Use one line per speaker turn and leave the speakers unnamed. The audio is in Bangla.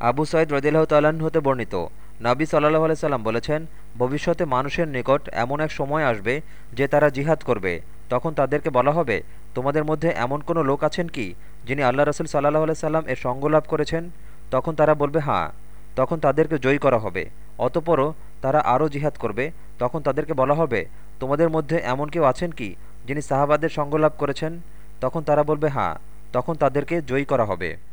আবু সঈদ রদিল্লাহ তাল্লাহ্ন হতে বর্ণিত। নাবি সাল্লাহ আলাইসাল্লাম বলেছেন, ভবিষ্যতে মানুষের নিকট এমন এক সময় আসবে যে তারা জিহাদ করবে। তখন তাদেরকে বলা হবে, তোমাদের মধ্যে এমন কোনো লোক আছেন কি, যিনি আল্লাহ রসুল সাল্লাহ আলাইসাল্লাম এর সঙ্গ লাভ করেছেন? তখন তারা বলবে হ্যাঁ। তখন তাদেরকে জয়ী করা হবে। অতপরও তারা আরও জিহাদ করবে। তখন তাদেরকে বলা হবে, তোমাদের মধ্যে এমন কেউ আছেন কি, যিনি সাহাবাদের সঙ্গ লাভ করেছেন? তখন তারা বলবে হ্যাঁ। তখন তাদেরকে জয়ী করা হবে।